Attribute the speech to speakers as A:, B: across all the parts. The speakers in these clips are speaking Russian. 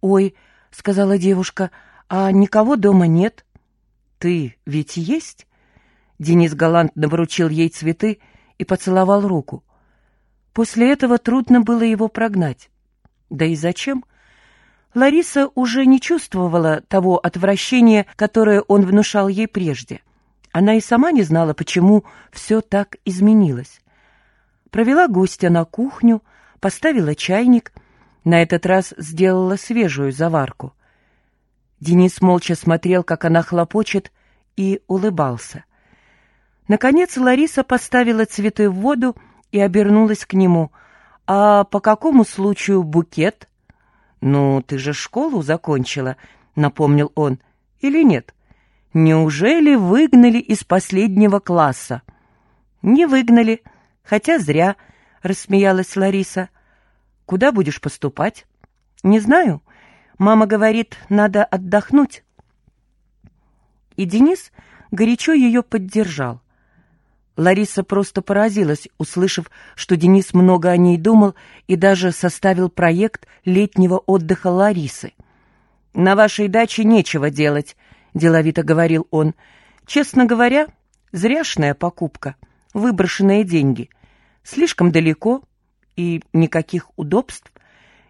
A: «Ой», — сказала девушка, — «а никого дома нет». «Ты ведь есть?» Денис галантно вручил ей цветы и поцеловал руку. После этого трудно было его прогнать. Да и зачем? Лариса уже не чувствовала того отвращения, которое он внушал ей прежде. Она и сама не знала, почему все так изменилось. Провела гостя на кухню, поставила чайник, на этот раз сделала свежую заварку. Денис молча смотрел, как она хлопочет, и улыбался. Наконец Лариса поставила цветы в воду и обернулась к нему. «А по какому случаю букет?» «Ну, ты же школу закончила», — напомнил он. «Или нет? Неужели выгнали из последнего класса?» «Не выгнали, хотя зря», — рассмеялась Лариса. «Куда будешь поступать?» «Не знаю. Мама говорит, надо отдохнуть». И Денис горячо ее поддержал. Лариса просто поразилась, услышав, что Денис много о ней думал и даже составил проект летнего отдыха Ларисы. «На вашей даче нечего делать», — деловито говорил он. «Честно говоря, зряшная покупка, выброшенные деньги. Слишком далеко и никаких удобств.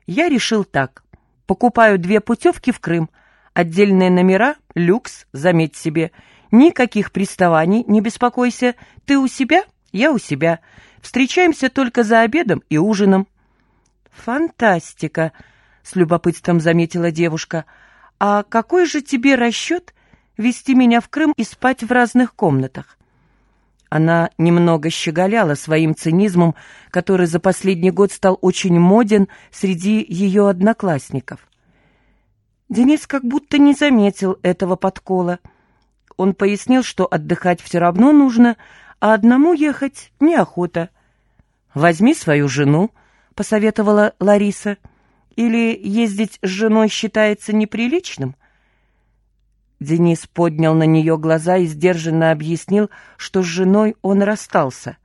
A: Я решил так. Покупаю две путевки в Крым, отдельные номера, люкс, заметь себе — Никаких приставаний, не беспокойся. Ты у себя, я у себя. Встречаемся только за обедом и ужином». «Фантастика!» — с любопытством заметила девушка. «А какой же тебе расчет вести меня в Крым и спать в разных комнатах?» Она немного щеголяла своим цинизмом, который за последний год стал очень моден среди ее одноклассников. Денис как будто не заметил этого подкола — он пояснил, что отдыхать все равно нужно, а одному ехать неохота. «Возьми свою жену», — посоветовала Лариса. «Или ездить с женой считается неприличным?» Денис поднял на нее глаза и сдержанно объяснил, что с женой он расстался.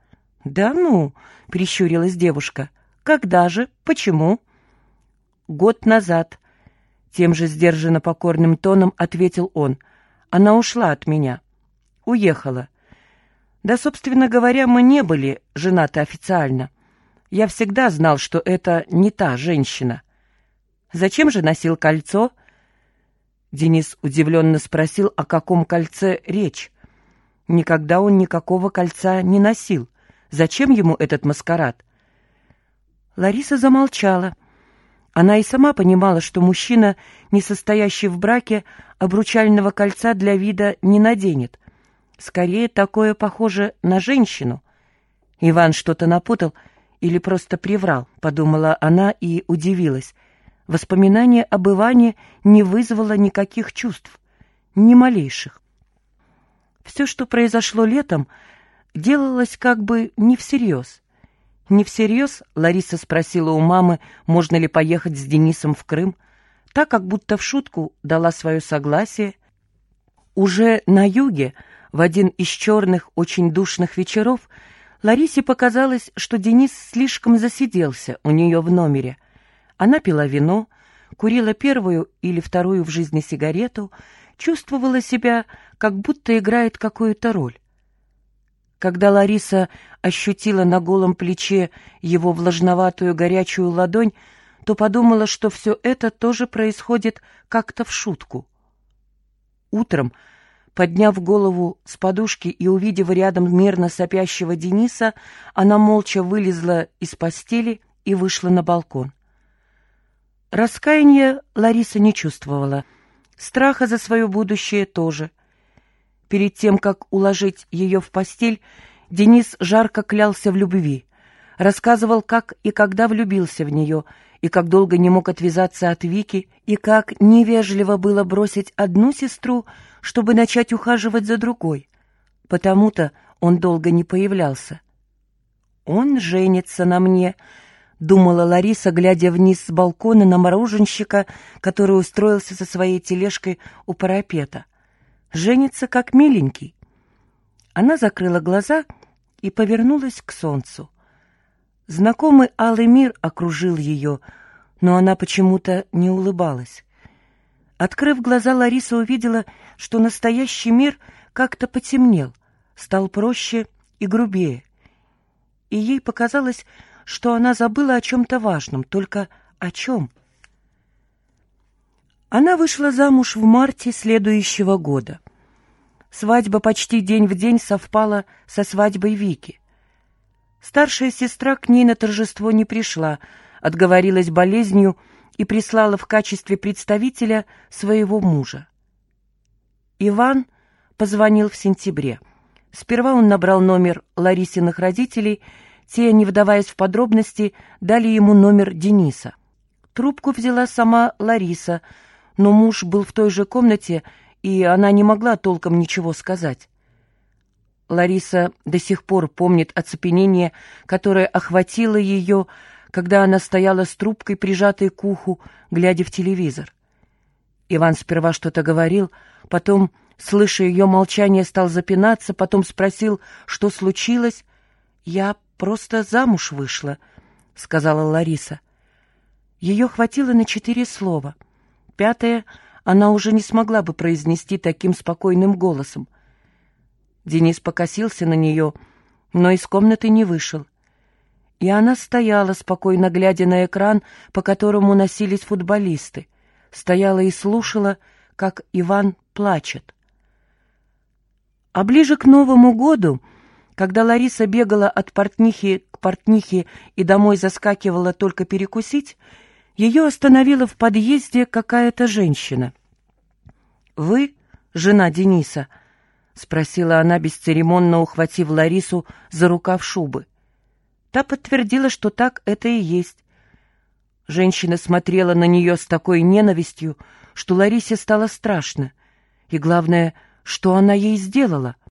A: «Да ну!» — прищурилась девушка. «Когда же? Почему?» «Год назад», — тем же сдержанно покорным тоном ответил он — она ушла от меня. Уехала. Да, собственно говоря, мы не были женаты официально. Я всегда знал, что это не та женщина. Зачем же носил кольцо? Денис удивленно спросил, о каком кольце речь. Никогда он никакого кольца не носил. Зачем ему этот маскарад? Лариса замолчала. Она и сама понимала, что мужчина, не состоящий в браке, обручального кольца для вида не наденет. Скорее, такое похоже на женщину. Иван что-то напутал или просто приврал, подумала она и удивилась. Воспоминание об Иване не вызвало никаких чувств, ни малейших. Все, что произошло летом, делалось как бы не всерьез — не всерьез Лариса спросила у мамы, можно ли поехать с Денисом в Крым, так как будто в шутку дала свое согласие. Уже на юге, в один из черных, очень душных вечеров, Ларисе показалось, что Денис слишком засиделся у нее в номере. Она пила вино, курила первую или вторую в жизни сигарету, чувствовала себя, как будто играет какую-то роль. Когда Лариса ощутила на голом плече его влажноватую горячую ладонь, то подумала, что все это тоже происходит как-то в шутку. Утром, подняв голову с подушки и увидев рядом мирно сопящего Дениса, она молча вылезла из постели и вышла на балкон. Раскаяния Лариса не чувствовала, страха за свое будущее тоже — Перед тем, как уложить ее в постель, Денис жарко клялся в любви. Рассказывал, как и когда влюбился в нее, и как долго не мог отвязаться от Вики, и как невежливо было бросить одну сестру, чтобы начать ухаживать за другой. Потому-то он долго не появлялся. «Он женится на мне», — думала Лариса, глядя вниз с балкона на мороженщика, который устроился со своей тележкой у парапета женится как миленький. Она закрыла глаза и повернулась к солнцу. Знакомый алый мир окружил ее, но она почему-то не улыбалась. Открыв глаза, Лариса увидела, что настоящий мир как-то потемнел, стал проще и грубее. И ей показалось, что она забыла о чем-то важном, только о чем? Она вышла замуж в марте следующего года. Свадьба почти день в день совпала со свадьбой Вики. Старшая сестра к ней на торжество не пришла, отговорилась болезнью и прислала в качестве представителя своего мужа. Иван позвонил в сентябре. Сперва он набрал номер Ларисиных родителей, те, не вдаваясь в подробности, дали ему номер Дениса. Трубку взяла сама Лариса, но муж был в той же комнате, и она не могла толком ничего сказать. Лариса до сих пор помнит оцепенение, которое охватило ее, когда она стояла с трубкой, прижатой к уху, глядя в телевизор. Иван сперва что-то говорил, потом, слыша ее молчание, стал запинаться, потом спросил, что случилось. «Я просто замуж вышла», — сказала Лариса. Ее хватило на четыре слова. Пятое она уже не смогла бы произнести таким спокойным голосом. Денис покосился на нее, но из комнаты не вышел. И она стояла, спокойно глядя на экран, по которому носились футболисты. Стояла и слушала, как Иван плачет. А ближе к Новому году, когда Лариса бегала от портнихи к портнихе и домой заскакивала только перекусить, ее остановила в подъезде какая-то женщина. «Вы жена Дениса?» — спросила она, бесцеремонно ухватив Ларису за рукав шубы. Та подтвердила, что так это и есть. Женщина смотрела на нее с такой ненавистью, что Ларисе стало страшно. И главное, что она ей сделала —